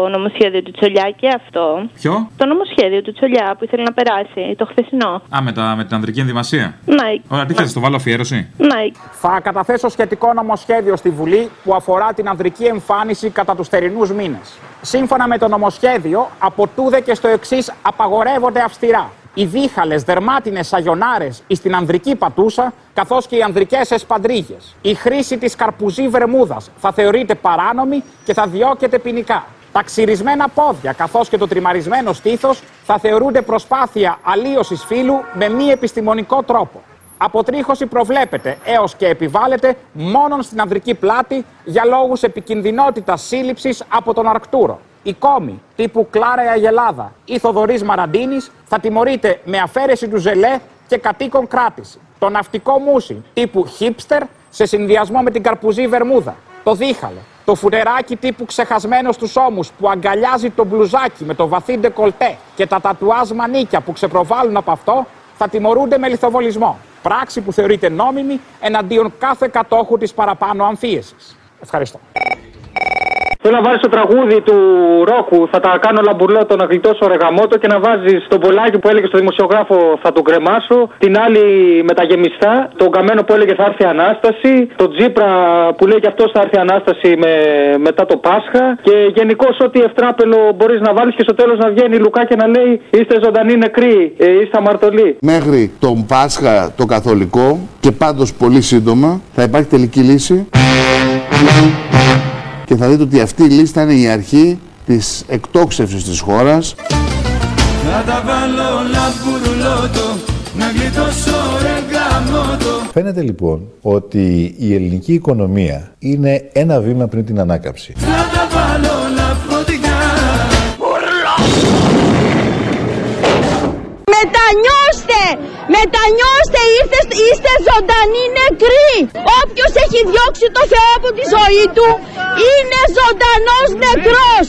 νομοσχέδιο του Τσολιά και αυτό. Ποιο; Το νομοσχέδιο του Τσολιά που ήθελε να περάσει, το χθεσινό. Α, με, τα, με την ανδρική ενδυμασία. Ναι. Ωραία, τι θες, το βάλω αφιέρωση; Ναι. Θα καταθέσω σχετικό νομοσχέδιο στη Βουλή που αφορά την ανδρική εμφάνιση κατά τους θερινούς μήνες. Σύμφωνα με το νομοσχέδιο, από τούδε και στο εξής απαγορεύονται αυστηρά. Οι δίχαλε, δερμάτινες σαγιονάρε στην ανδρική πατούσα, καθώς και οι ανδρικές εσπαντρίγες. Η χρήση της καρπουζή βερμούδας θα θεωρείται παράνομη και θα διώκεται ποινικά. Τα ξυρισμένα πόδια καθώς και το τριμαρισμένο στήθος θα θεωρούνται προσπάθεια αλλίωσης φύλου με μη επιστημονικό τρόπο. Αποτρίχωση προβλέπεται έως και επιβάλλεται μόνον στην ανδρική πλάτη για λόγους επικινδυνότητας σύλληψης από τον Αρκτούρο. Η κόμη τύπου Κλάρα Αγελάδα ή Θοδωρής Μαραντίνης θα τιμωρείται με αφαίρεση του ζελέ και κατοίκον κράτηση. Το ναυτικό μουσι τύπου Χίπστερ σε συνδυασμό με την καρπουζή Βερμούδα. Το δίχαλο. Το φουρεράκι τύπου ξεχασμένο στους ώμους που αγκαλιάζει το μπλουζάκι με το βαθύ ντεκολτέ και τα τατουάζ μανίκια που ξεπροβάλλουν από αυτό θα τιμωρούνται με λιθοβολισμό. Πράξη που θεωρείται νόμιμη εναντίον κάθε κατόχου της παραπάνω αμφίεσης. Ευχαριστώ. Θέλω να βάλει το τραγούδι του ρόκου. Θα τα κάνω λαμπουρλό το να γλιτώσω ρεγαμότο και να βάζεις τον πολλάκι που έλεγε στο δημοσιογράφο Θα τον κρεμάσω. Την άλλη με τα γεμιστά. Τον καμένο που έλεγε Θα έρθει Ανάσταση. Τον Τζίπρα που λέει και αυτός θα έρθει Ανάσταση με, μετά το Πάσχα. Και γενικώς ό,τι ευτράπελο μπορείς να βάλεις και στο τέλος να βγαίνει η Λουκά και να λέει Είστε ζωντανοί νεκροί. Ε, είστε αμαρτωλοί. Μέχρι τον Πάσχα το καθολικό και πάντως πολύ σύντομα θα υπάρχει τελική λύση και θα δείτε ότι αυτή η λύση θα είναι η αρχή της εκτόξευσης της χώρας Να τα βάλω λαμπουρλότο Να γλιτώσω ρε γαμότο Φαίνεται λοιπόν ότι η ελληνική οικονομία είναι ένα βήμα πριν την ανάκαμψη. Μετανιώστε! Μετανιώστε! Είστε, είστε ζωντανοί νεκροί! Όποιος έχει διώξει το Θεό από τη ζωή του είναι ζωντανός νεκρός!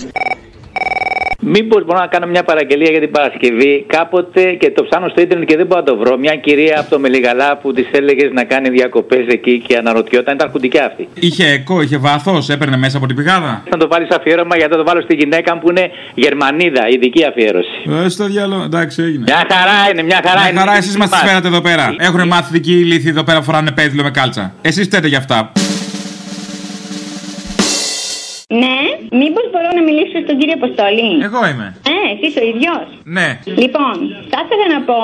Μήπως μπορώ να κάνω μια παραγγελία για την Παρασκευή; Κάποτε και το ψάχνω στο ίντερνετ και δεν μπορώ να το βρω. Μια κυρία από το Μελιγαλά που της έλεγες να κάνει διακοπές εκεί και αναρωτιόταν. Ήταν αρχοντικά αυτή. Είχε εκό, είχε βάθος, έπαιρνε μέσα από την πηγάδα; Να το βάλεις αφιέρωμα γιατί θα το βάλω στη γυναίκα μου που είναι Γερμανίδα, ειδική αφιέρωση. Ε, στο διάλογο, εντάξει, έγινε. Μια χαρά είναι, μια χαρά Μια είναι. χαρά, εσείς μας τις φέρατε εδώ πέρα. Έχουν μάθει δική ηλίθιοι εδώ πέρα φοράνε πέδιλο με κάλτσα. Εσείς φταίτε γι' αυτά. Μήπως μπορώ να μιλήσω στον κύριο Αποστόλη; Εγώ είμαι. Ε, εσύ ο ίδιος; Ναι. Λοιπόν, θα ήθελα να πω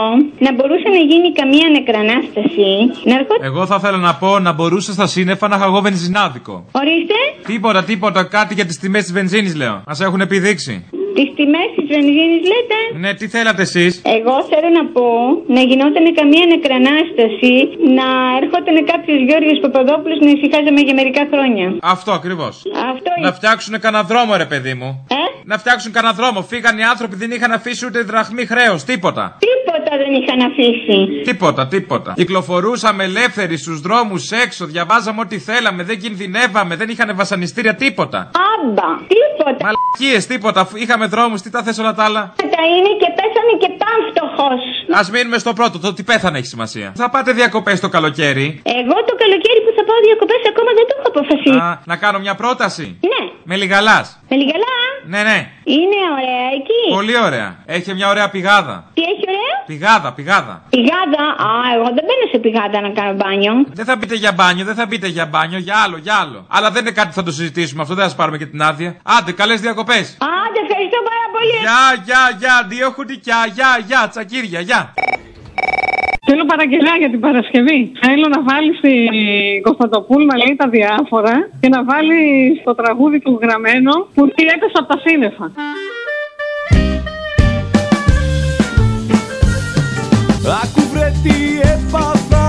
να μπορούσε να γίνει καμία νεκρανάσταση. Να ερχόταν. Εγώ θα ήθελα να πω να μπορούσα στα σύννεφα να χαγώ βενζινάδικο. Ορίστε. Τίποτα, τίποτα, κάτι για τις τιμές της βενζίνης λέω. Μας έχουν επιδείξει. Τις τιμές της βενζίνη λέτε; Ναι, τι θέλατε εσείς; Εγώ θέλω να πω να γινόταν καμία νεκρανάσταση, να έρχονταν κάποιος Γιώργος Παπαδόπουλος να ησυχάζαμε για μερικά χρόνια. Αυτό ακριβώς. Αυτό Να φτιάξουν κανένα δρόμο, ρε παιδί μου. Ε; Να φτιάξουν κανένα δρόμο. Φύγαν οι άνθρωποι, δεν είχαν αφήσει ούτε δραχμή χρέος. Τίποτα. Τίποτα δεν είχαν αφήσει. Τίποτα, τίποτα. Κυκλοφορούσαμε ελεύθεροι στους δρόμους έξω, διαβάζαμε ό,τι θέλαμε, δεν κινδυνεύαμε, δεν είχαν βασανιστήρια, τίποτα. Άμπα, τίποτα. Μαλακίες, τίποτα. αφού Είχαμε δρόμους, τι τα θες όλα τα άλλα; Τα είναι και πέσανε και πάμφτωχος. Α μείνουμε στο πρώτο, το ότι πέθανε έχει σημασία. Θα πάτε διακοπές το καλοκαίρι. Εγώ το καλοκαίρι που θα πάω διακοπές ακόμα δεν το έχω αποφασίσει. Α, να κάνω μια πρόταση. Ναι. Με λιγαλά. Με λιγαλά. Ναι, ναι. Είναι ωραία εκεί. Πολύ ωραία. Έχει μια ωραία πηγάδα. Τι έχει ωραία; Πηγάδα, πηγάδα. Πηγάδα. Α, εγώ δεν μπαίνω σε πηγάδα να κάνω μπάνιο. Δεν θα μπείτε για μπάνιο, δεν θα μπείτε για μπάνιο, για άλλο, για άλλο. Αλλά δεν είναι κάτι που θα το συζητήσουμε αυτό, δεν θα σας πάρουμε και την άδεια. Άντε, καλές διακοπές. Άντε, ευχαριστώ πάρα πολύ. Γεια, γεια, γεια, δύο χουντικιά, γεια, γεια, τσακίρια, γεια. Θέλω παραγγελιά για την Παρασκευή. Θέλω να βάλει στην Κωνσταντοπούλου να λέει τα διάφορα και να βάλει το τραγούδι του γραμμένο που τι έπεσε από τα σύννεφα. Άκου βρε τι έπαθα.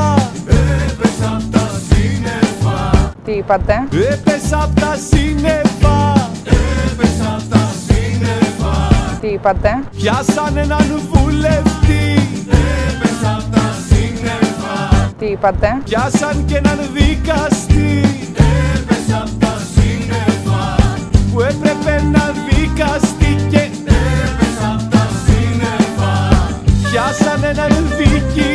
Έπεσα απ' τα σύννεφα. Τι είπατε; Έπεσα απ' τα σύννεφα. Έπεσα απ' τα σύννεφα. Τι είπατε; Πιάσαν έναν βουλευτή Τι είπατε; Πιάσαν και έναν δικαστή. Έπεσα απ' τα σύννεφα. Που έπρεπε να δικαστεί και Έπεσα απ' τα σύννεφα. Πιάσαν έναν διοικητή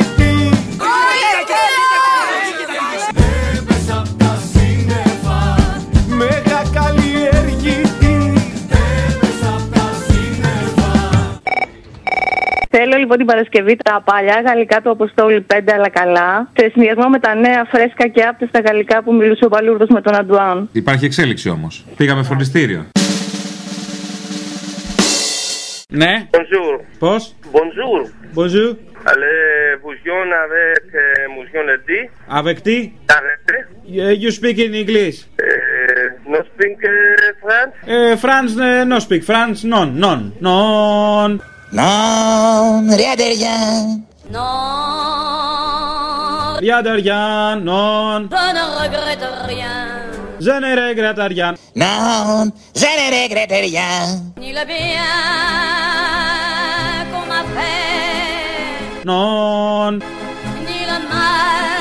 λοιπόν την Παρασκευή τα παλιά γαλλικά του Αποστόλη 5 αλλά καλά, σε συνδυασμό με τα νέα φρέσκα και άπτεστα γαλλικά που μιλούσε ο Βαλούρδος με τον Αντουάν. Υπάρχει εξέλιξη όμως. Πήγαμε φροντιστήριο. Ναι. Bonjour. Πώς; Bonjour. Bonjour. Allez, bouillon avec euh, mouillon le dit; Avec qui? Arrêtez. Uh, you speak in English. Euh, no speak euh, France; Uh, France uh, no speak. France non, non, non. Non, rien de rien. Rien de rien, non. Je ne regrette rien, Je ne regrette rien. Non, je ne regrette rien. ni le bien qu'on m'a fait, Non. ni le mal,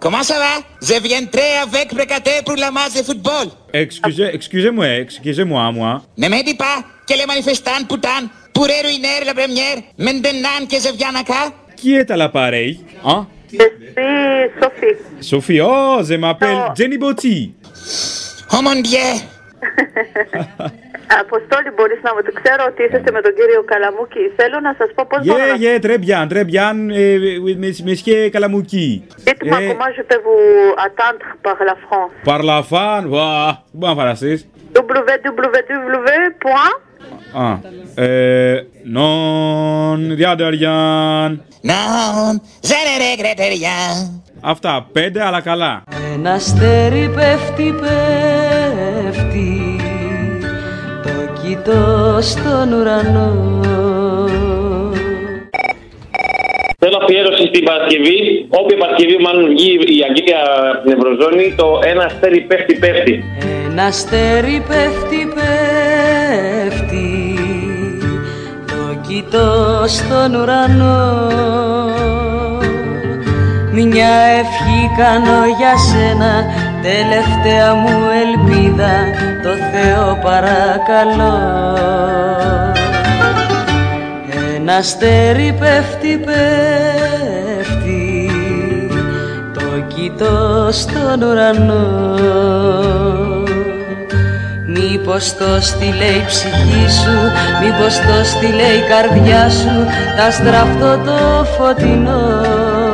Comment ça va? Je viendrai avec Brecaté pour la match de football. Excusez, excusez-moi, excusez-moi, moi. Ne me dis pas que les manifestants putain pourraient ruiner la première maintenant que je viens à cas. Qui est à l'appareil? Hein? Je suis Sophie. Sophie, oh, je m'appelle Jenny Botti. Oh mon dieu. Αποστόλη, μπορείς να μου το ξέρω ότι ναι. είσαστε με τον κύριο Καλαμούκη. Θέλω να σας πω πώς θα yeah, μπορώ. Ναι, ναι, τρεμπιάν, τρεμπιάν, ε, μεσχέ Καλαμούκη. Είτε μα κομμάζε τε βου ατάντρ par la France; Par la France, βα, πού να www. Α, νον, διάντεριαν. Νον. Αυτά, πέντε, αλλά καλά. Ένα αστέρι πέφτει, πέφτει κοιτώ στον ουρανό Θέλω αφιέρωση στην Παρασκευή. Όποια Παρασκευή μάλλον βγει η Αγγλία από την Ευρωζώνη, το ένα αστέρι πέφτει, πέφτει. Ένα αστέρι πέφτει, πέφτει Το κοιτώ στον ουρανό Μια ευχή κάνω για σένα Τελευταία μου ελπίδα Το Θεό παρακαλώ. Ένα αστέρι πέφτει, πέφτει Το κοιτώ στον ουρανό. Μήπως το στείλε η ψυχή σου Μήπως το στείλε η καρδιά σου Τα στραφτώ το φωτεινό. Κι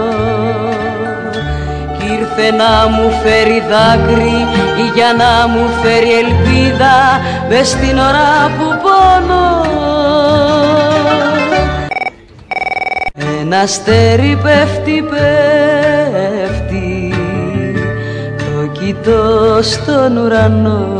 ήρθε να μου φέρει δάκρυ Ή για να μου φέρει ελπίδα Μες την ώρα που πονώ Ένα αστέρι πέφτει, πέφτει Το κοιτώ στον ουρανό